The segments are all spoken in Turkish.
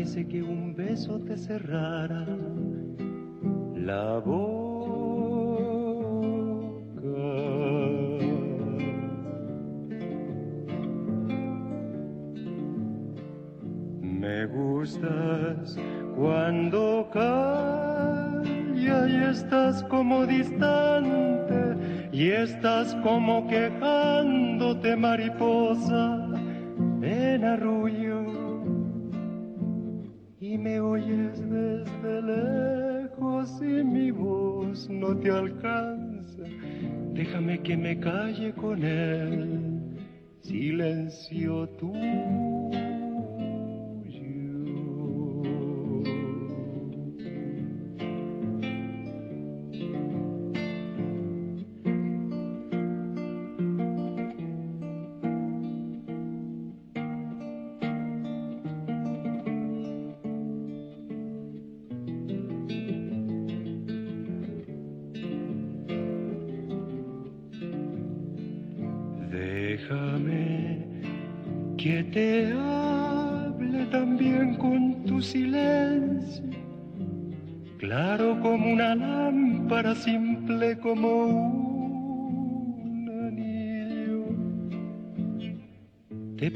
parece que un beso te cerrara la voz. gustas cuando calla y estás como distante y estás como te alcanza déjame que me calle con él. Silencio tú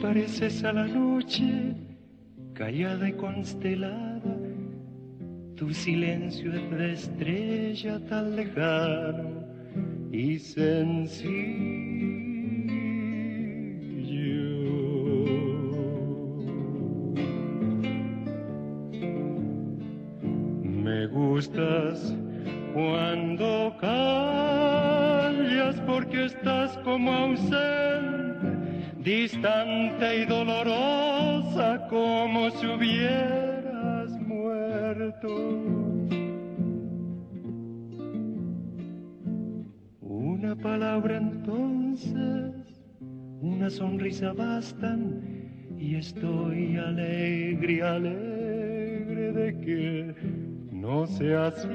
pareces a la noche, callada y constelada, tu silencio es de estrella tan lejano y sencillo. Sonrisa bastan y estoy alegre, alegre de que no sea cierto.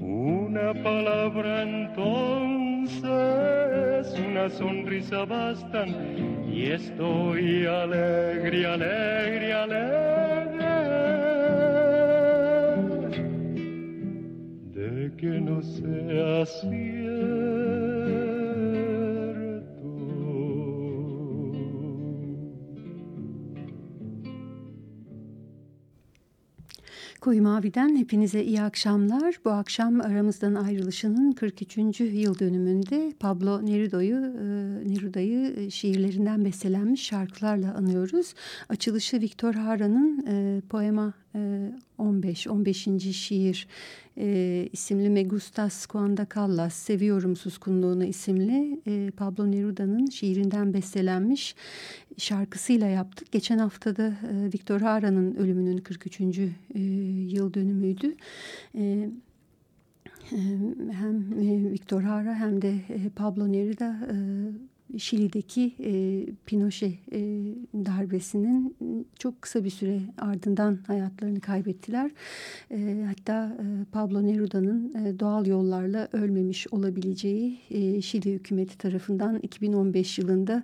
Una palabra entonces, una sonrisa bastan y estoy alegre, alegre, alegre que no sea cierto. Koyu Mavi'den hepinize iyi akşamlar. Bu akşam aramızdan ayrılışının 43. yıl dönümünde Pablo Neruda'yı e, Neruda'yı şiirlerinden beslenmiş şarkılarla anıyoruz. Açılışı Victor Hara'nın e, poema 15, 15. şiir e, isimli Me Gustas Cuando Callas, Seviyorum Suskunluğunu isimli e, Pablo Neruda'nın şiirinden bestelenmiş şarkısıyla yaptık. Geçen haftada e, Victor Hara'nın ölümünün 43. E, yıl dönümüydü. E, hem Victor Hara hem de Pablo Neruda Şili'deki e, Pinochet e, darbesinin çok kısa bir süre ardından hayatlarını kaybettiler. E, hatta e, Pablo Neruda'nın e, doğal yollarla ölmemiş olabileceği e, Şili hükümeti tarafından 2015 yılında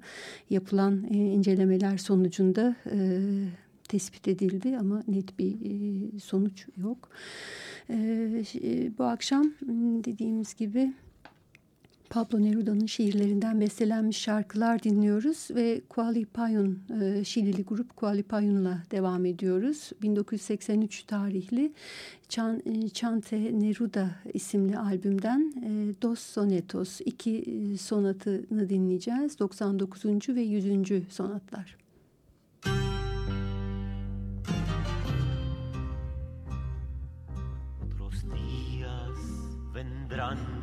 yapılan e, incelemeler sonucunda e, tespit edildi ama net bir e, sonuç yok. E, bu akşam dediğimiz gibi Pablo Neruda'nın şiirlerinden bestelenmiş şarkılar dinliyoruz ve Kuali Payun, e, Şilili grup Kuali Payun'la devam ediyoruz. 1983 tarihli Chan, e, Chante Neruda isimli albümden e, Dos Sonetos, iki e, sonatını dinleyeceğiz. 99. ve 100. sonatlar.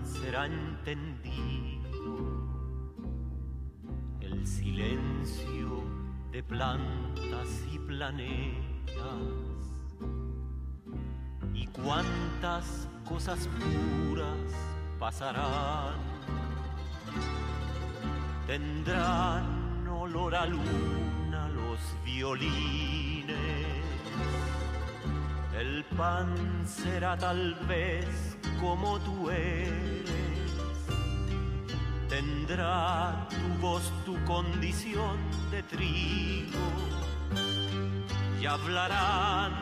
Será entendido el silencio de plantas y planetas y cuántas cosas puras pasarán. Tendrán olor a luna los violines. El pan será tal vez como tú eres. Tendrá tu voz tu condición de trigo y hablarán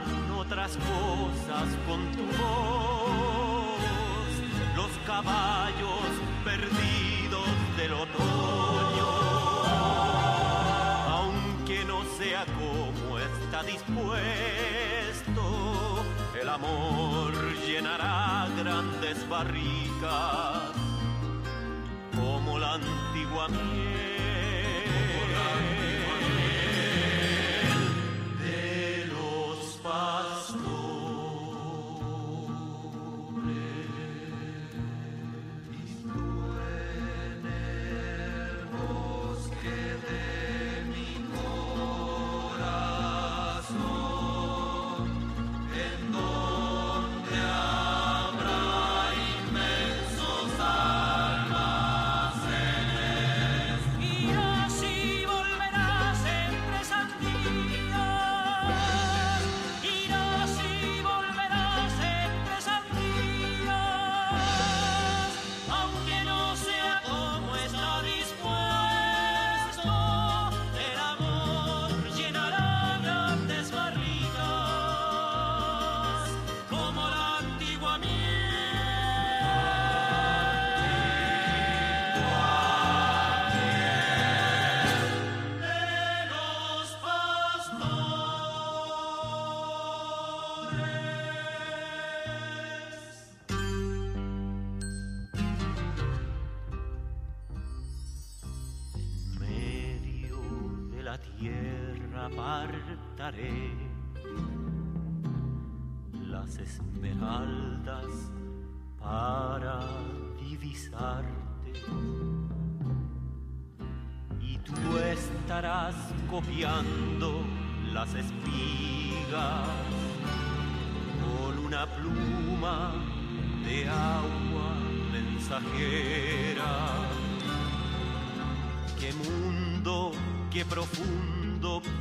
otras cosas con tu voz, los caballos perdidos del otoño, aunque no sea como está dispuesto, el amor llenará grandes barricas como la antigua miel las esmeraldas para divisarte. Y tú estarás copiando las espigas con una pluma de agua mensajera. Qué mundo, qué profundo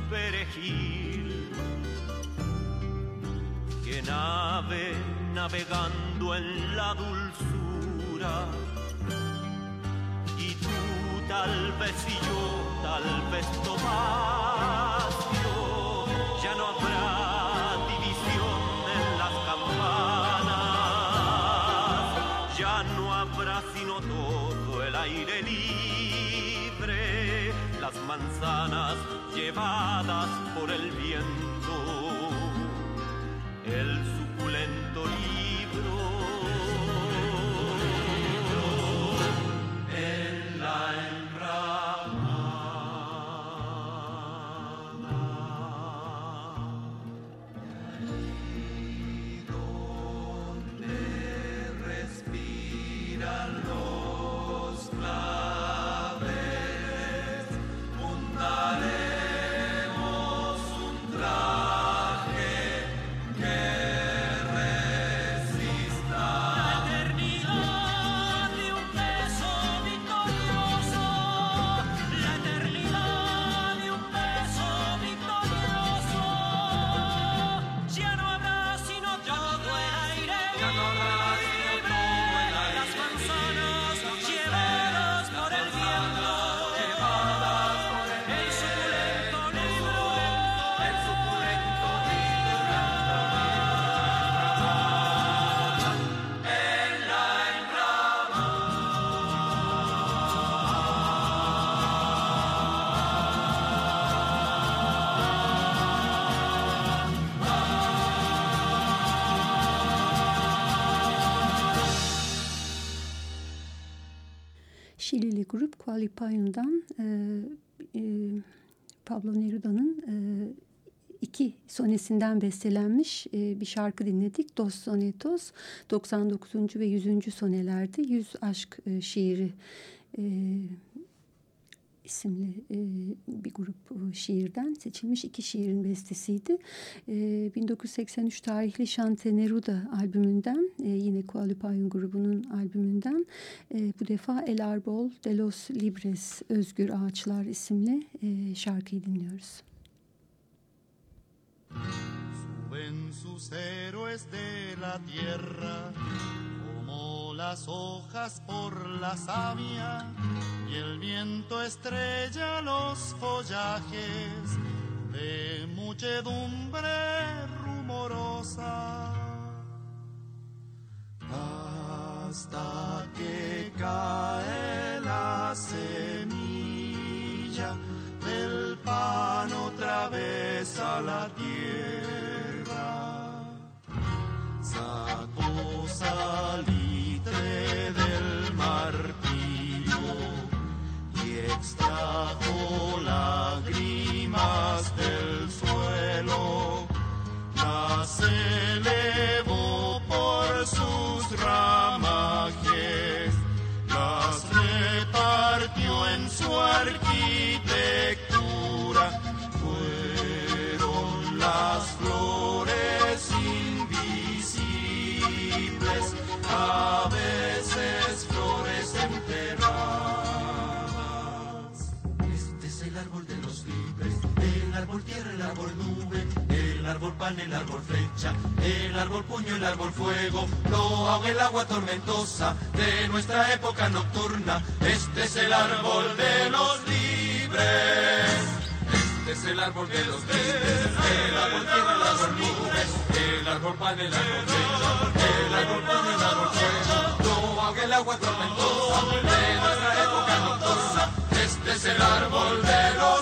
perejil que nave navegando en la dulzura. Y tú tal vez y yo tal vez Topacio, ya no habrá división en las campanas, ya no habrá sino todo el aire libre, las manzanas llevadas por el viento grup Kualipayun'dan e, e, Pablo Neruda'nın e, iki sonesinden bestelenmiş e, bir şarkı dinledik. Dos Sonetos 99. ve 100. sonelerde 100 aşk e, şiiri e, isimli e, bir grup e, şiirden seçilmiş iki şiirin bestesiydi. E, 1983 tarihli Şante Neruda albümünden e, yine Kualipayun grubunun albümünden e, bu defa El Arbol de los Libres Özgür Ağaçlar isimli e, şarkıyı dinliyoruz. Suben sus héroes de la tierra como las hojas por la savia y el viento estrella los follajes de muchedumbre rumorosa. Hasta que cae la semilla del pan otra vez a la tierra. Sacó salitre y pan, el árbol flecha, el árbol puño, el árbol fuego, lo ahoga el agua tormentosa de nuestra época nocturna. Este es el árbol de los libres. Este es el árbol de los libres, el árbol tierra, el árbol nube, el árbol pan, el árbol flecha, el árbol puño, el árbol fuego, lo ahoga el agua tormentosa de nuestra época nocturna. Este es el árbol de los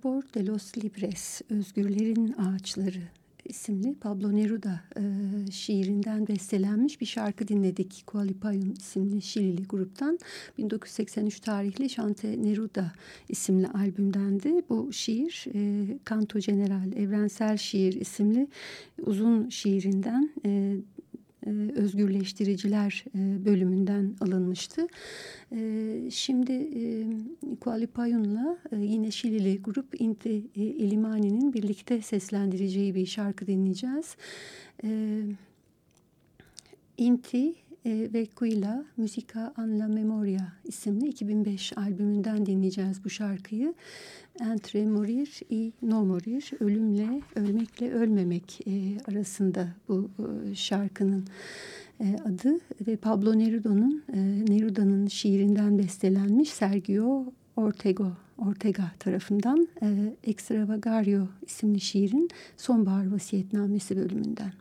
Arbor de los Libres, Özgürlerin Ağaçları isimli Pablo Neruda e, şiirinden bestelenmiş bir şarkı dinledik. Kualipayun isimli Şilili gruptan 1983 tarihli Şante Neruda isimli albümdendi. Bu şiir e, Canto General, Evrensel Şiir isimli uzun şiirinden e, özgürleştiriciler e, bölümünden alınmıştı. E, şimdi e, Kualipayun'la e, yine Şilili grup Inti e, Elimani'nin birlikte seslendireceği bir şarkı dinleyeceğiz. E, Inti e, ve Quilla Musica an la Memoria isimli 2005 albümünden dinleyeceğiz bu şarkıyı. Entre morir y no morir, ölümle, ölmekle ölmemek e, arasında bu e, şarkının e, adı ve Pablo Neruda'nın e, Neruda'nın şiirinden bestelenmiş Sergio Ortega, Ortega tarafından e, Extravagario isimli şiirin Sonbahar Vasiyetnamesi bölümünden.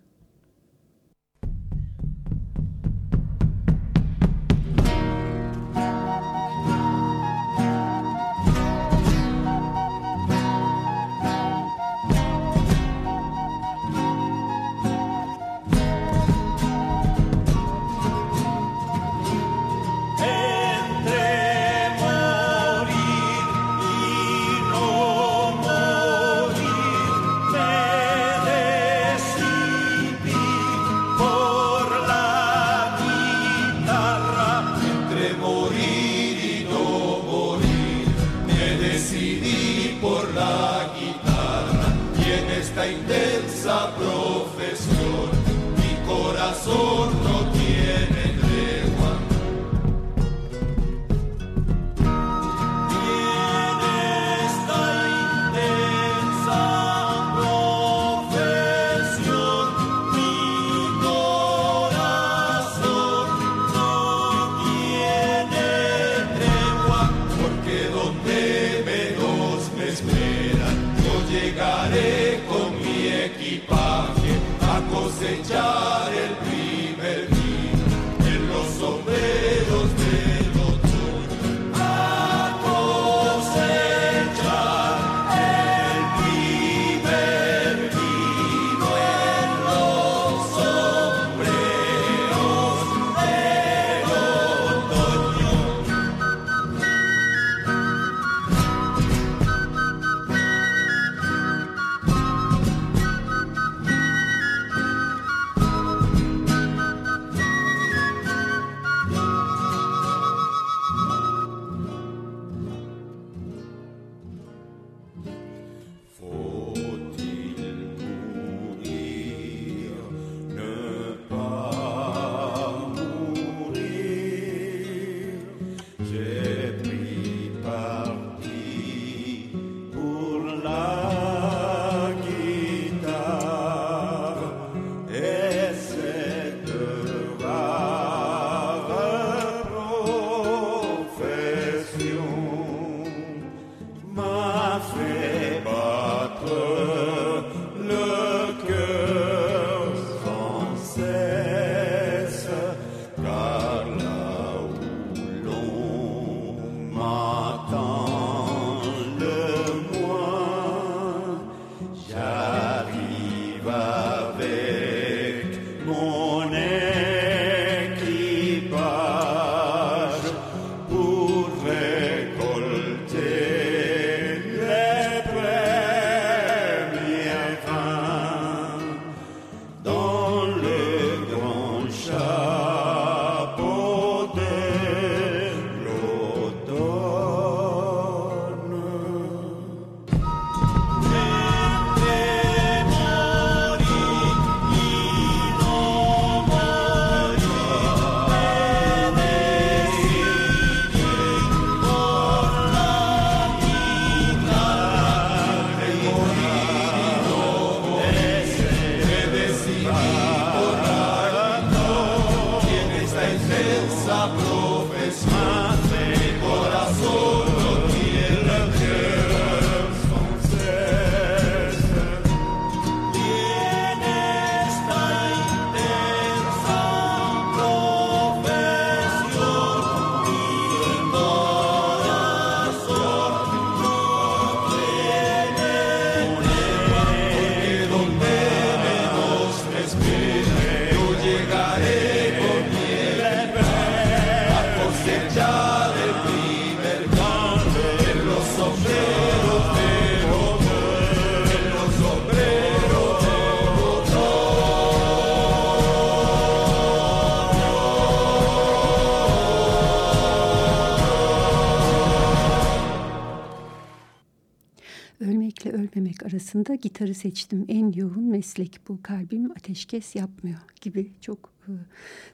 Arasında gitarı seçtim. En yoğun meslek bu. Kalbim ateşkes yapmıyor gibi çok e,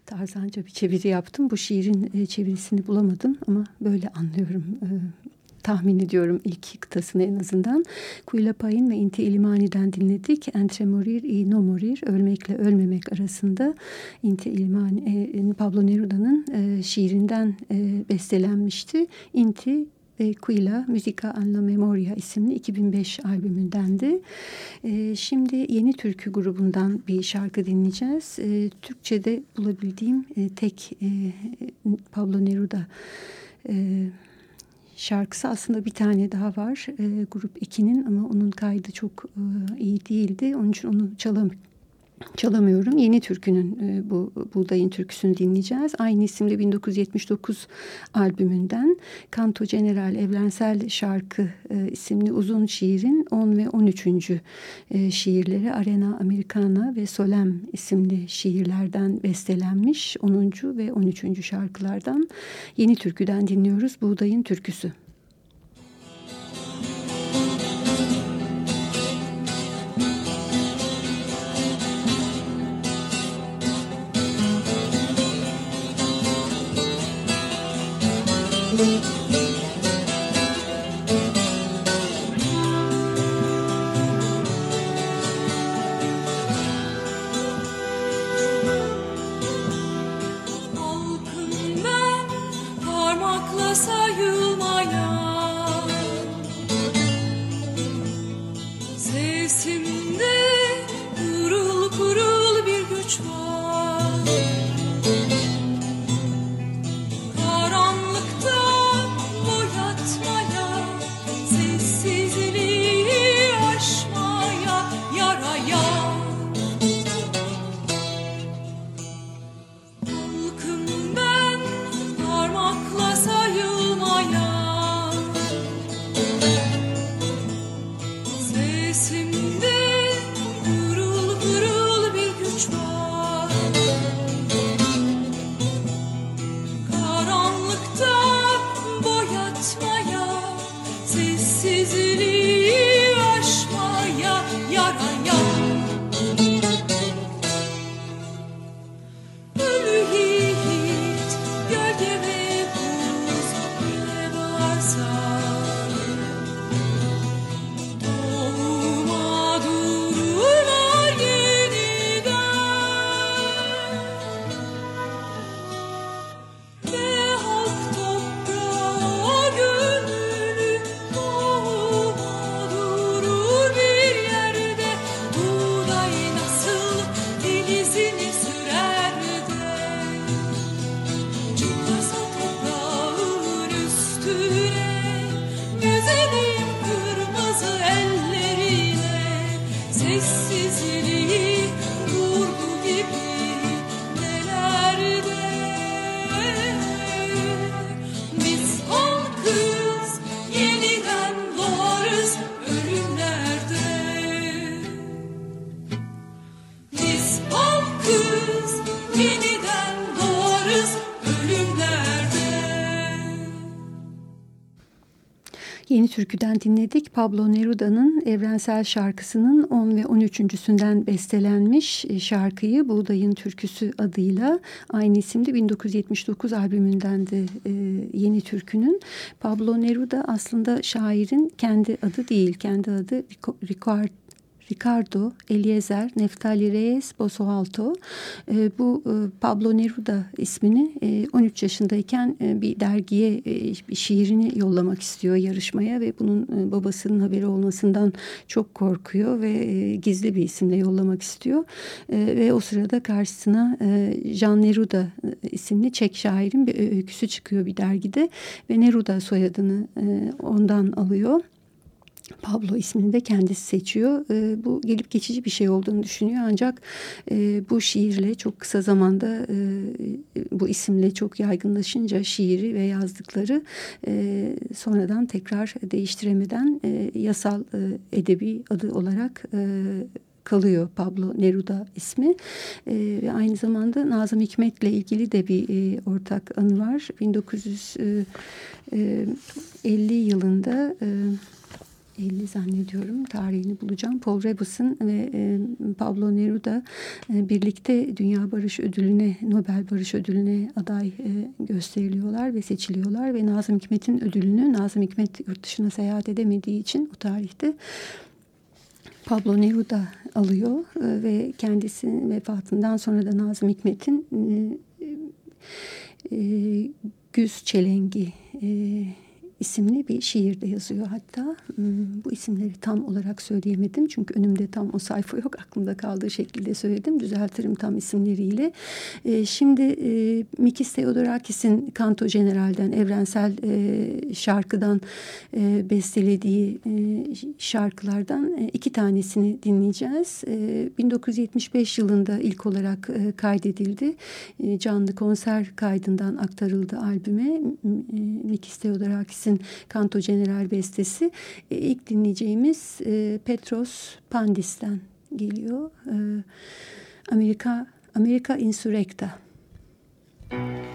tarzanca bir çeviri yaptım. Bu şiirin e, çevirisini bulamadım ama böyle anlıyorum e, tahmin ediyorum ilk kıtasını en azından. Kuyla Payın ve Inti İlimani'den dinledik. Entre morir y no morir, ölmekle ölmemek arasında Inti İlimani, Pablo Neruda'nın şiirinden bestelenmişti. Inti ve Quila Musica en la Memoria isimli 2005 albümündendi. E, şimdi Yeni Türkü grubundan bir şarkı dinleyeceğiz. E, Türkçe'de bulabildiğim e, tek e, Pablo Neruda e, şarkısı aslında bir tane daha var. E, grup 2'nin ama onun kaydı çok e, iyi değildi. Onun için onu çalamıyorum çalamıyorum. Yeni Türkü'nün e, bu Buğdayın Türküsü'nü dinleyeceğiz. Aynı isimli 1979 albümünden Kanto General Evrensel Şarkı e, isimli uzun şiirin 10 ve 13. E, şiirleri Arena Americana ve Solem isimli şiirlerden bestelenmiş 10. ve 13. şarkılardan Yeni Türkü'den dinliyoruz Buğdayın Türküsü. Yeni Türkü'den dinledik. Pablo Neruda'nın Evrensel şarkısının 10 ve 13.sünden bestelenmiş e, şarkıyı Buğdayın Türküsü adıyla aynı isimli 1979 albümünden de e, Yeni Türkü'nün. Pablo Neruda aslında şairin kendi adı değil, kendi adı Ricardo Ricardo, Eliezer, Neftali Reyes, Bosoalto e, bu e, Pablo Neruda ismini e, 13 yaşındayken e, bir dergiye e, şiirini yollamak istiyor yarışmaya ve bunun e, babasının haberi olmasından çok korkuyor ve e, gizli bir isimle yollamak istiyor. E, ve o sırada karşısına e, Jean Neruda e, isimli Çek şairin bir öyküsü çıkıyor bir dergide ve Neruda soyadını e, ondan alıyor. Pablo ismini de kendisi seçiyor. E, bu gelip geçici bir şey olduğunu düşünüyor ancak e, bu şiirle çok kısa zamanda e, bu isimle çok yaygınlaşınca şiiri ve yazdıkları e, sonradan tekrar değiştiremeden e, yasal e, edebi adı olarak e, kalıyor Pablo Neruda ismi. E, ve aynı zamanda Nazım Hikmet'le ilgili de bir e, ortak anı var. 1950 e, e, yılında e, 50 zannediyorum tarihini bulacağım. Paul Rebus'un ve e, Pablo Neruda e, birlikte Dünya Barış Ödülü'ne, Nobel Barış Ödülü'ne aday e, gösteriliyorlar ve seçiliyorlar ve Nazım Hikmet'in ödülünü Nazım Hikmet yurt dışına seyahat edemediği için o tarihte Pablo Neruda alıyor e, ve kendisi vefatından sonra da Nazım Hikmet'in e, e, Güz Çelengi e, isimli bir şiirde yazıyor hatta. Hmm, bu isimleri tam olarak söyleyemedim çünkü önümde tam o sayfa yok. Aklımda kaldığı şekilde söyledim. Düzeltirim tam isimleriyle. Ee, şimdi e, Mikis Theodorakis'in Kanto General'den, evrensel e, şarkıdan e, bestelediği şarkılardan iki tanesini dinleyeceğiz. 1975 yılında ilk olarak kaydedildi. Canlı konser kaydından aktarıldı albüme. Mikis Theodorakis Paris'in Kanto General bestesi. E, ilk dinleyeceğimiz e, Petros Pandis'ten geliyor. E, Amerika Amerika Insurrecta. Müzik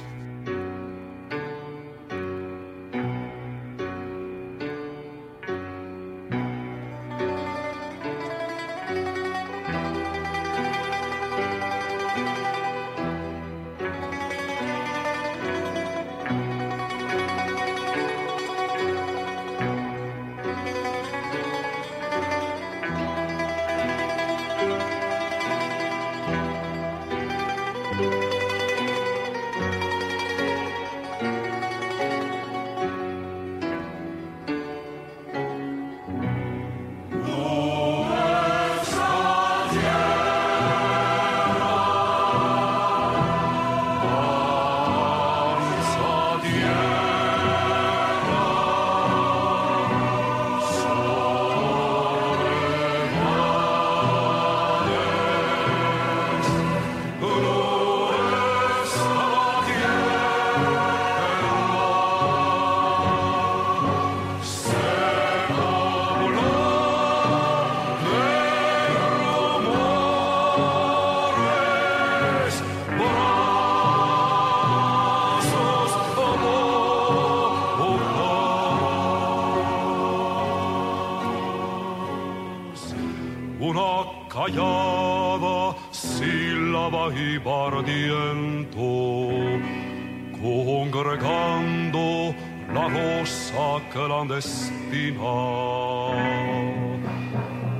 clandestina.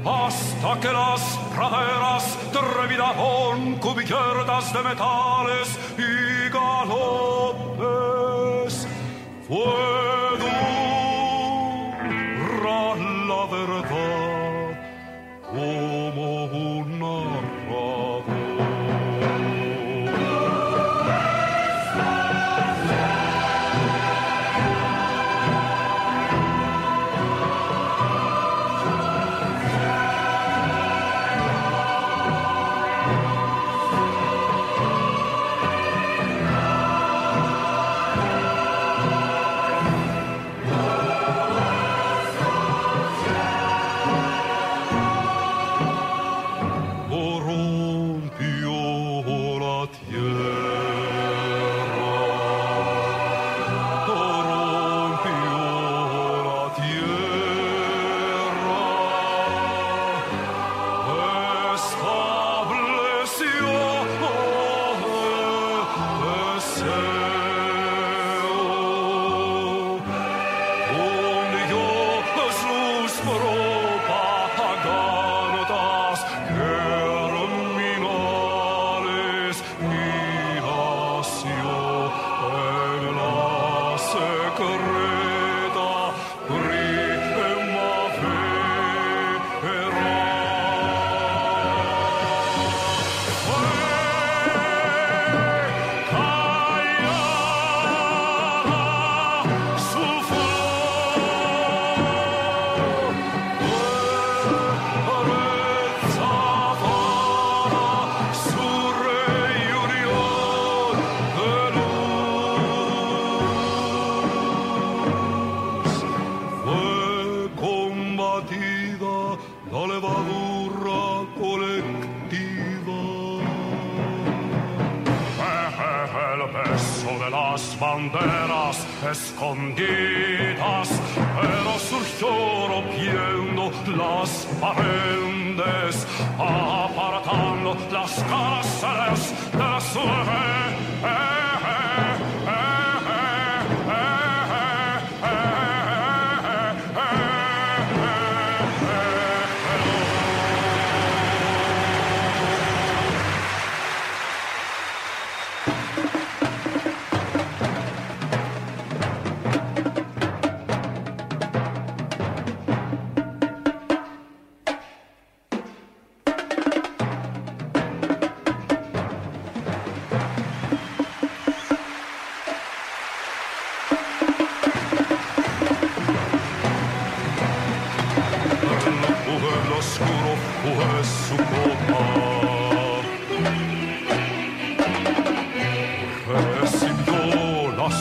Hasta que las praderas de revirajón cubiertas de metales y escondidas, pero surgió piel las paredes, apartando las casas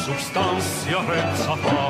substanția rețata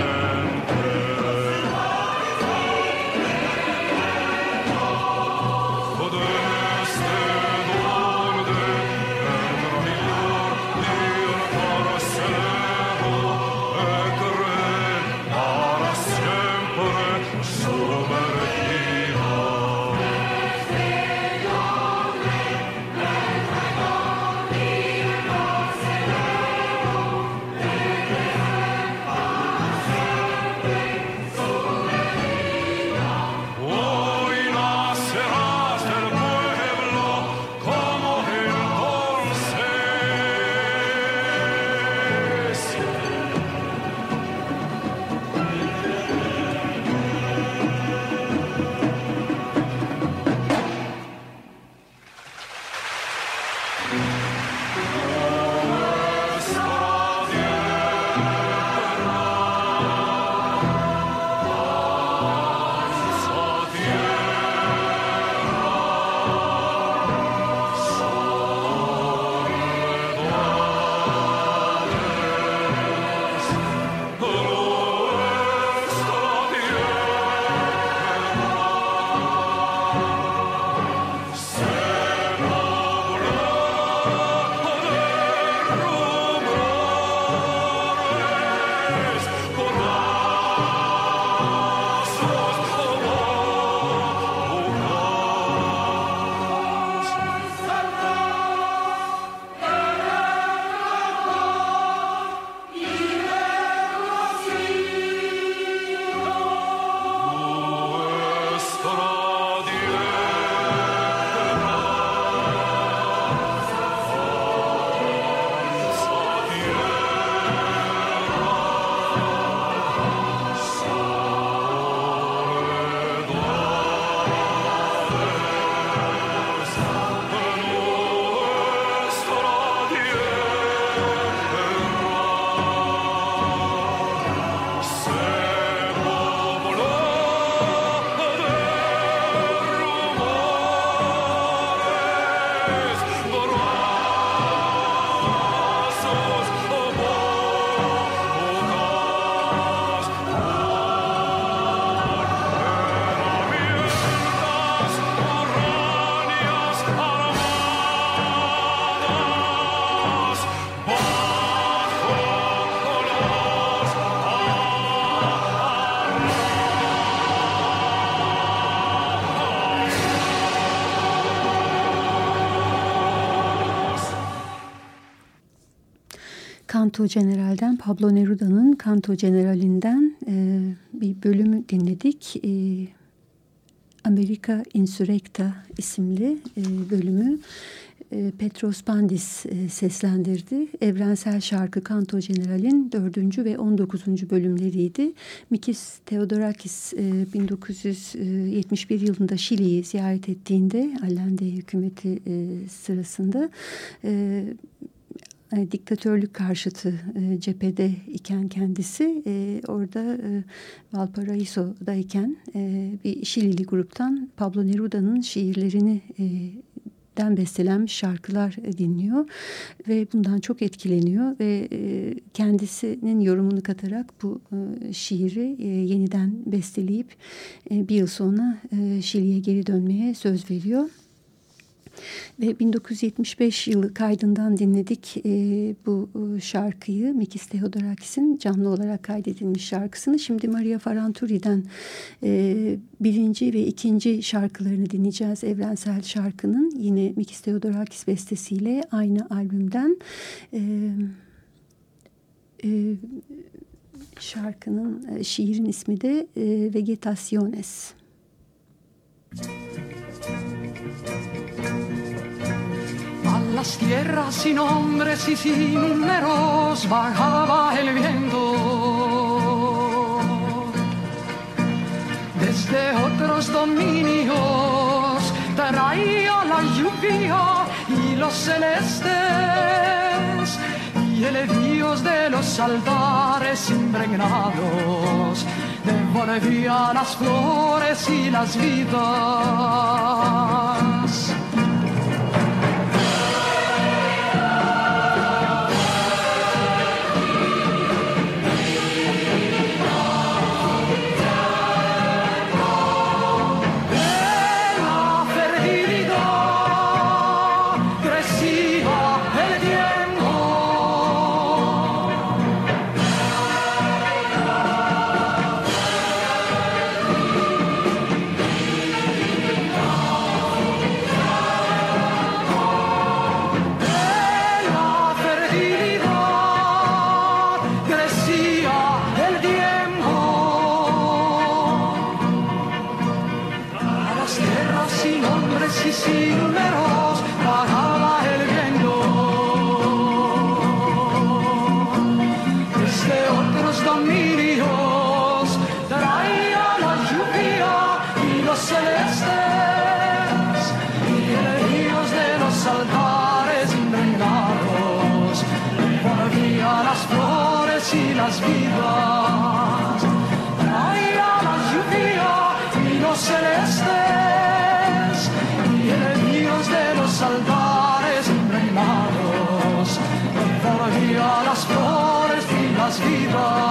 Thank. Canto General'den Pablo Neruda'nın Canto General'inden e, bir bölümü dinledik. E, Amerika Insurrecta isimli e, bölümü e, Petros Pandis e, seslendirdi. Evrensel şarkı Canto General'in dördüncü ve on dokuzuncu bölümleriydi. Mikis Theodorakis e, 1971 yılında Şili'yi ziyaret ettiğinde Allende hükümeti e, sırasında e, e, diktatörlük karşıtı e, cephede iken kendisi e, orada e, Valparaiso'dayken bir Şilili gruptan Pablo Neruda'nın şiirlerini den bestelenmiş şarkılar dinliyor ve bundan çok etkileniyor ve kendisinin yorumunu katarak bu şiiri yeniden besteleyip bir yıl sonra Şili'ye geri dönmeye söz veriyor. Ve 1975 yılı kaydından dinledik e, bu e, şarkıyı. Mikis Theodorakis'in canlı olarak kaydedilmiş şarkısını. Şimdi Maria Faranturi'den e, birinci ve ikinci şarkılarını dinleyeceğiz. Evrensel şarkının yine Mikis Theodorakis bestesiyle aynı albümden. E, e, şarkının, e, şiirin ismi de e, Vegetaciones. Müzik las tierras sin hombres y sin números bajaba el viento. Desde otros dominios traía la lluvia y los celestes y el dios de los altares impregnados devolvía las flores y las vidas. tierras sin hombres y sin números para 说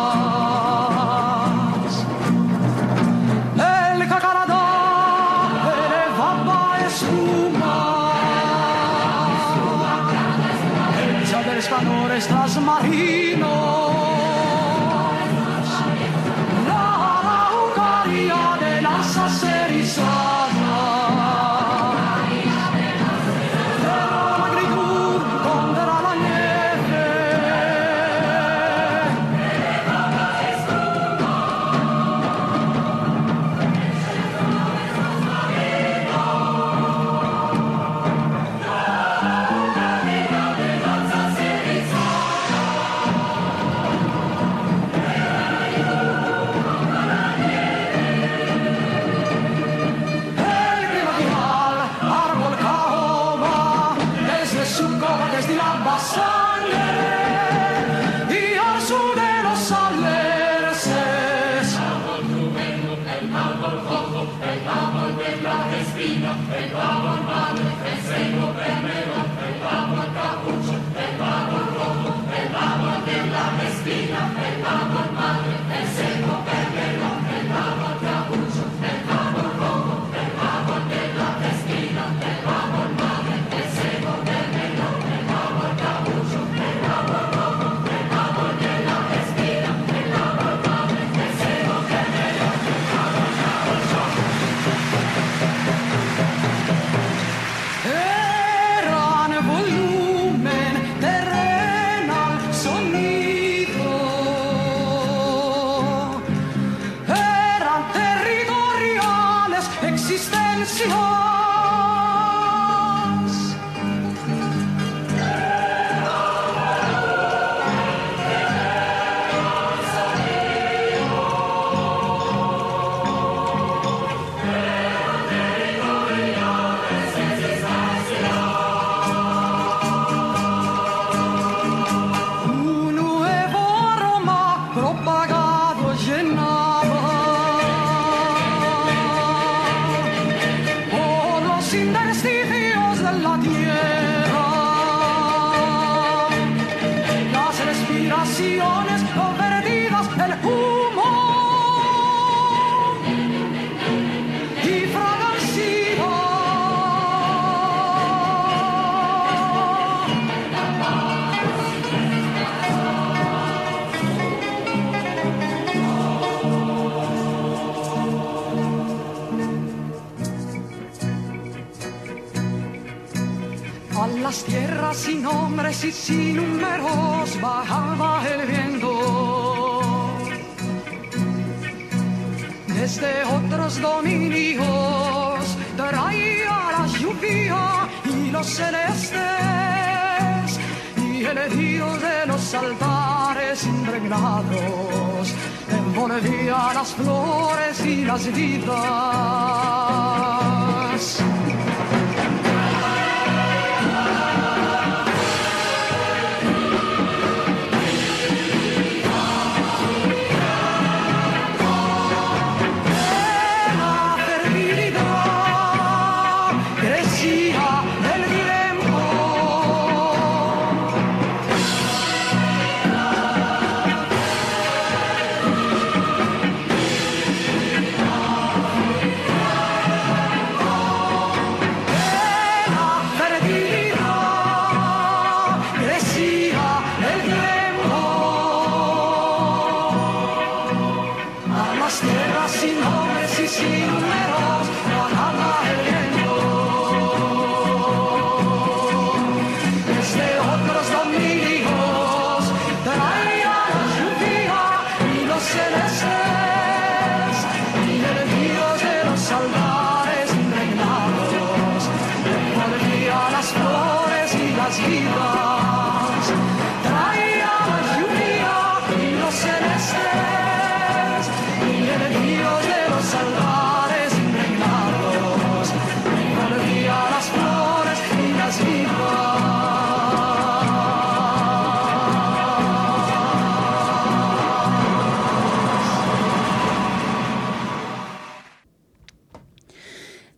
nombres y números bajaba el viento. Desde otros dominios traía la lluvia y los celestes y el dios de los altares impregnados envolvía las flores y las vidas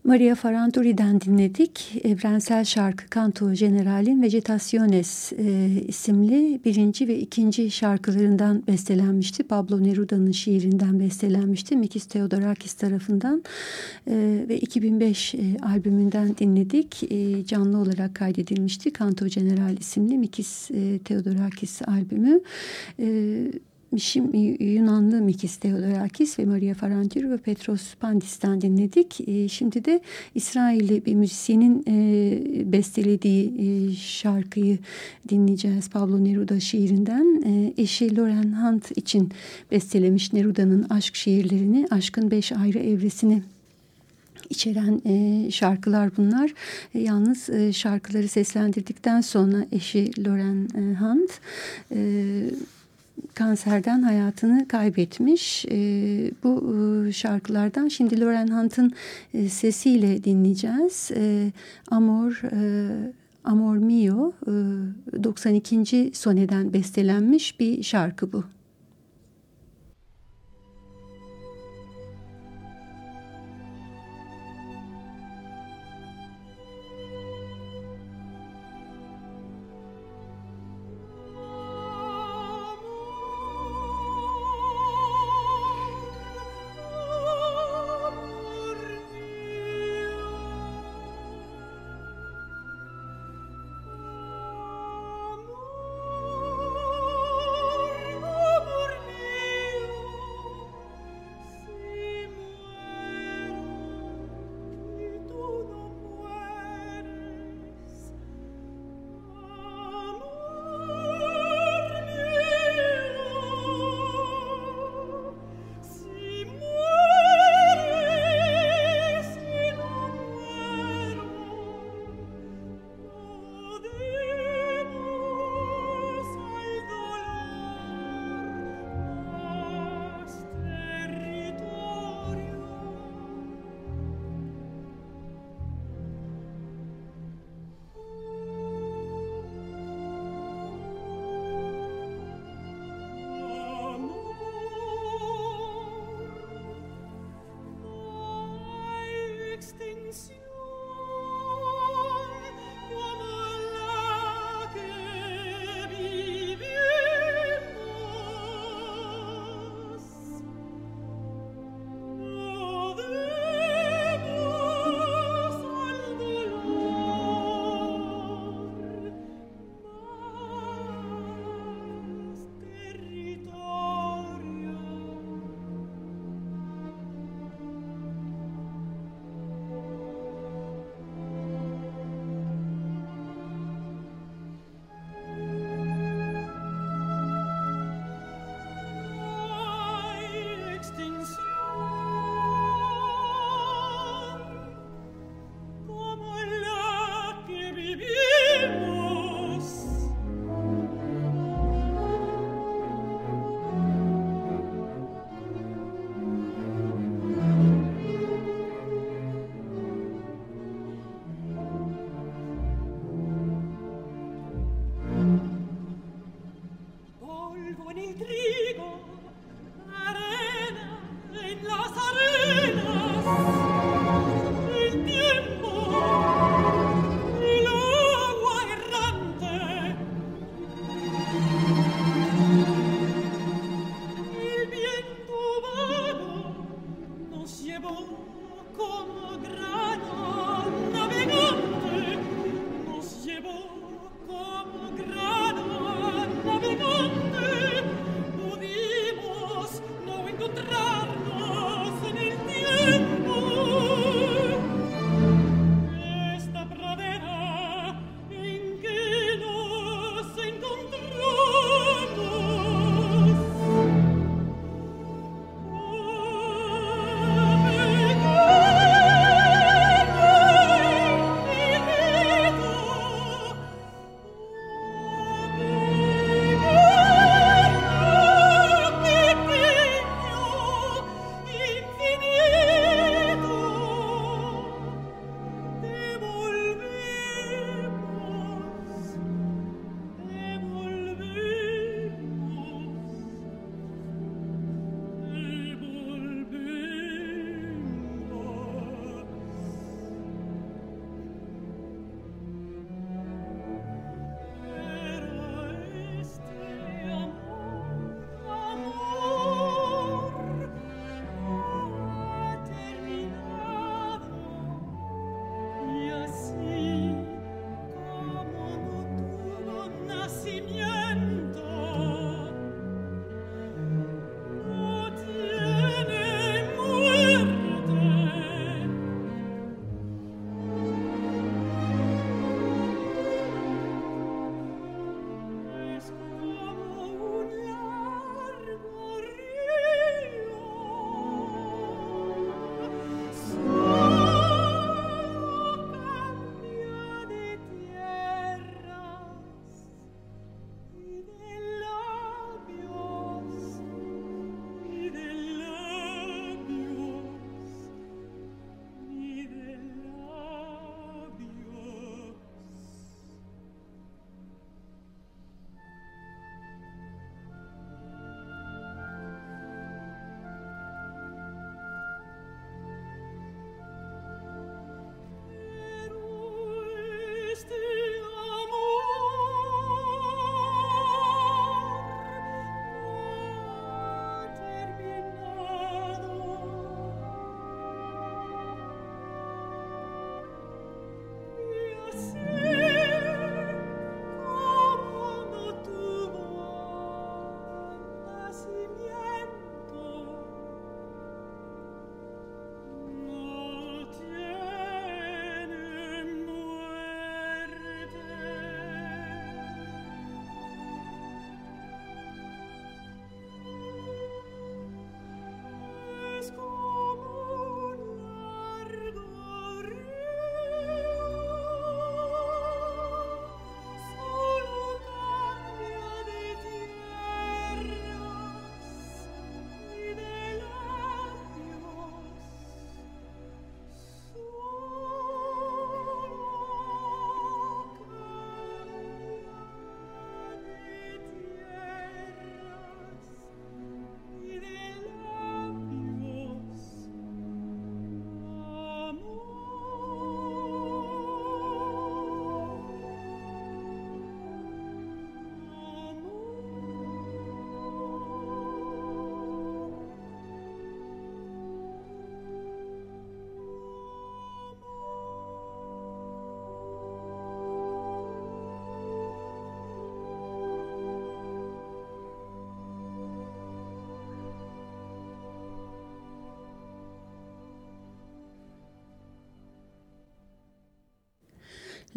Maria Faranturi'den dinledik. Evrensel şarkı Canto General'in Vegetaciones e, isimli birinci ve ikinci şarkılarından bestelenmişti. Pablo Neruda'nın şiirinden bestelenmişti. Mikis Theodorakis tarafından e, ve 2005 e, albümünden dinledik. E, canlı olarak kaydedilmişti. Canto General isimli Mikis e, Theodorakis albümü. E, Mişim Yunanlı Mikis Theodorakis ve Maria Faranturi ve Petros Pandis'ten dinledik. E, şimdi de İsrailli bir müzisyenin e, bestelediği e, şarkıyı dinleyeceğiz. Pablo Neruda şiirinden. E, eşi Loren Hunt için bestelemiş Neruda'nın aşk şiirlerini, aşkın beş ayrı evresini içeren e, şarkılar bunlar. E, yalnız e, şarkıları seslendirdikten sonra eşi Loren e, Hunt e, kanserden hayatını kaybetmiş. E, bu e, şarkılardan şimdi Loren Hunt'ın e, sesiyle dinleyeceğiz. E, Amor e, Amor Mio e, 92. soneden bestelenmiş bir şarkı bu. intrigo.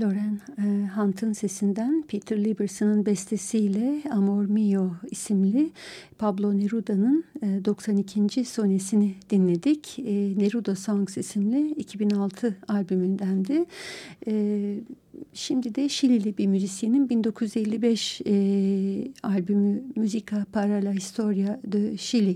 Loren e, Hunt'ın sesinden Peter Liberson'ın bestesiyle Amor Mio isimli Pablo Neruda'nın e, 92. sonesini dinledik. E, Neruda Songs isimli 2006 albümündendi. E, şimdi de Şilili bir müzisyenin 1955 e, albümü Musica para la Historia de Chile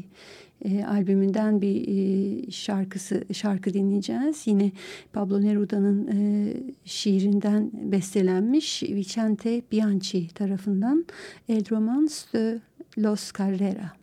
e, albümünden bir e, şarkısı şarkı dinleyeceğiz. Yine Pablo Neruda'nın e, şiirinden bestelenmiş Vicente Bianchi tarafından El Romance de Los Carrera.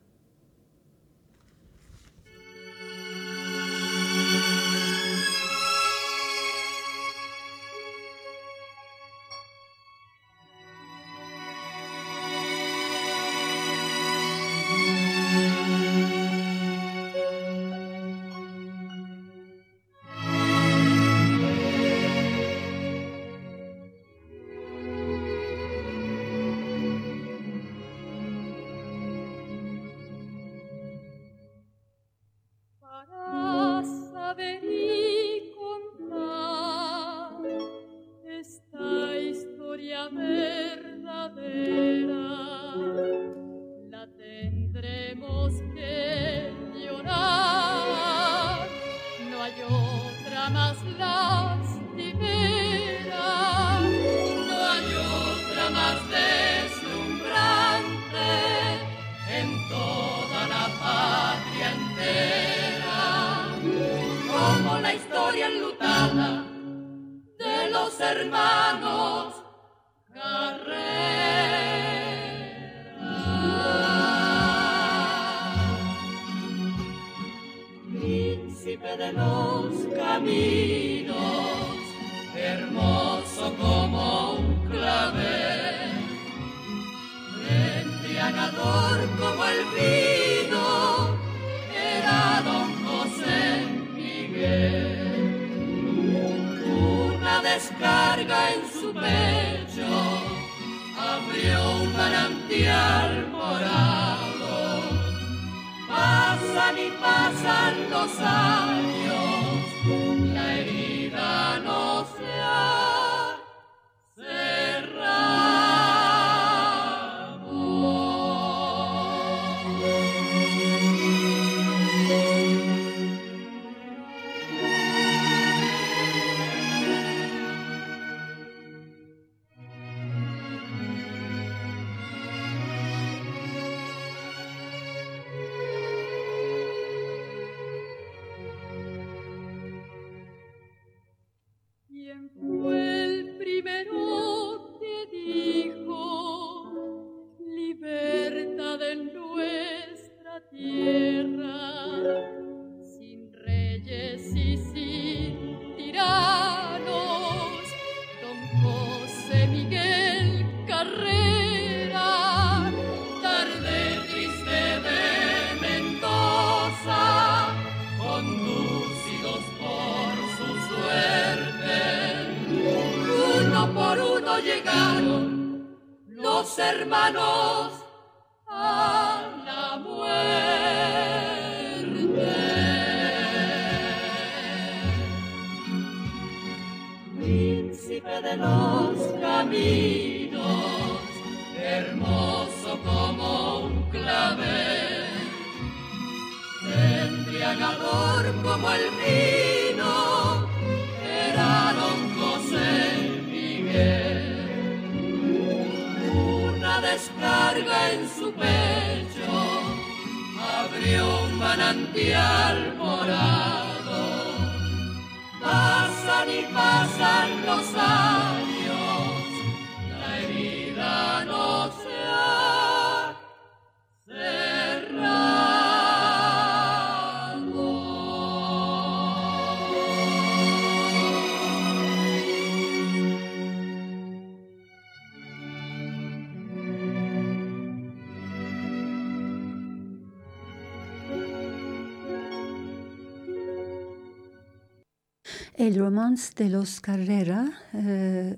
Romance de los Carrera e,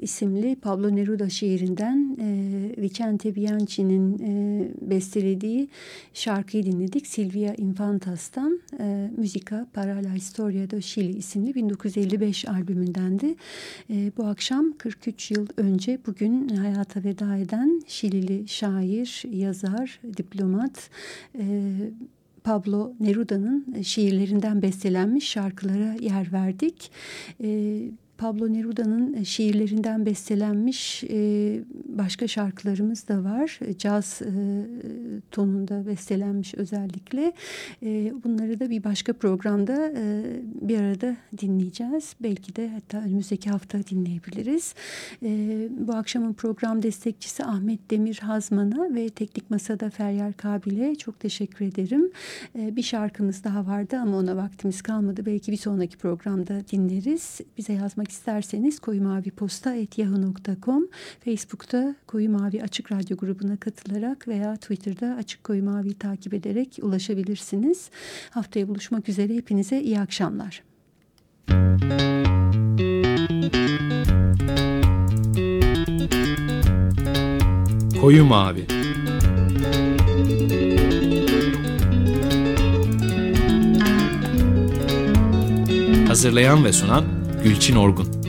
isimli Pablo Neruda şiirinden e, Vicente Bianchi'nin e, bestelediği şarkıyı dinledik. Silvia Infantas'tan e, Musica para la Historia de Chile isimli 1955 albümündendi. E, bu akşam 43 yıl önce bugün hayata veda eden Şilili şair, yazar, diplomat, e, Pablo Neruda'nın e, şiirlerinden bestelenmiş şarkılara yer verdik. E, Pablo Neruda'nın e, şiirlerinden bestelenmiş e, başka şarkılarımız da var. Caz e, tonunda bestelenmiş özellikle. Bunları da bir başka programda bir arada dinleyeceğiz. Belki de hatta önümüzdeki hafta dinleyebiliriz. Bu akşamın program destekçisi Ahmet Demir Hazman'a ve Teknik Masa'da Feryal Kabil'e çok teşekkür ederim. Bir şarkımız daha vardı ama ona vaktimiz kalmadı. Belki bir sonraki programda dinleriz. Bize yazmak isterseniz koyumaviposta.yahoo.com Facebook'ta Koyu Mavi Açık Radyo grubuna katılarak veya Twitter'da Açık Koyu Mavi'yi takip ederek ulaşabilirsiniz. Haftaya buluşmak üzere. Hepinize iyi akşamlar. Koyu Mavi Hazırlayan ve sunan Gülçin Orgun